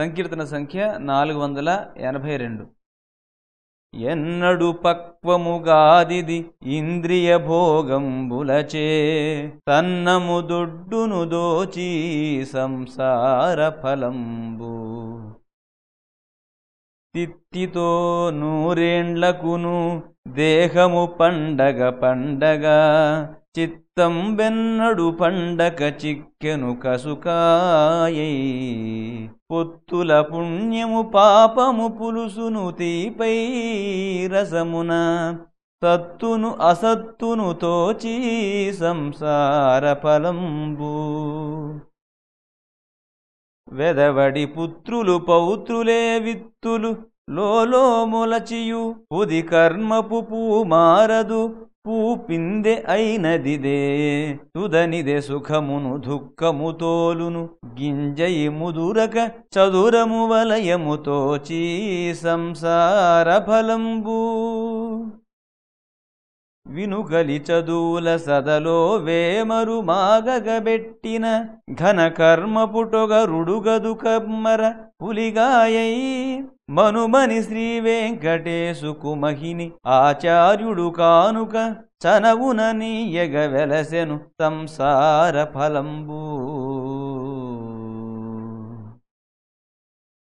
సంకీర్తన సంఖ్య నాలుగు వందల ఎనభై రెండు. ఎన్నడు పక్వముగాదిది ఇంద్రియ భోగంబులచే తన్నము దొడ్డును దోచి సంసార ఫలంబు. తిత్తితో నూరేండ్లకును దేహము పండగ పండగ చిత్తం వెన్నడు పండక చిక్కెను కసుకాయై. పొత్తుల పుణ్యము పాపము పులుసును తీపై రసమున సత్తును అసత్తును తోచి సంసార ఫలంబు. వెదవడి పుత్రులు పౌత్రులే విత్తులు లోలో మొలచియు పుది కర్మపు పూ పూపిందె అయినదిదే తుదనిదే సుఖమును దుఃఖము తోలును. గింజయి ముదురక చదురము వలయము తోచి సంసార ఫలంబు. వినుగలి చదువుల సదలో వేమరు మాగగబెట్టిన ఘన కర్మ పుటొగరుడుగదు కమ్మర పులిగాయై. మనుమని శ్రీ వెంకటేశుకు మహిని ఆచార్యుడు కానుక చనవున నీయగ వెలసెను సంసార ఫలంబూ.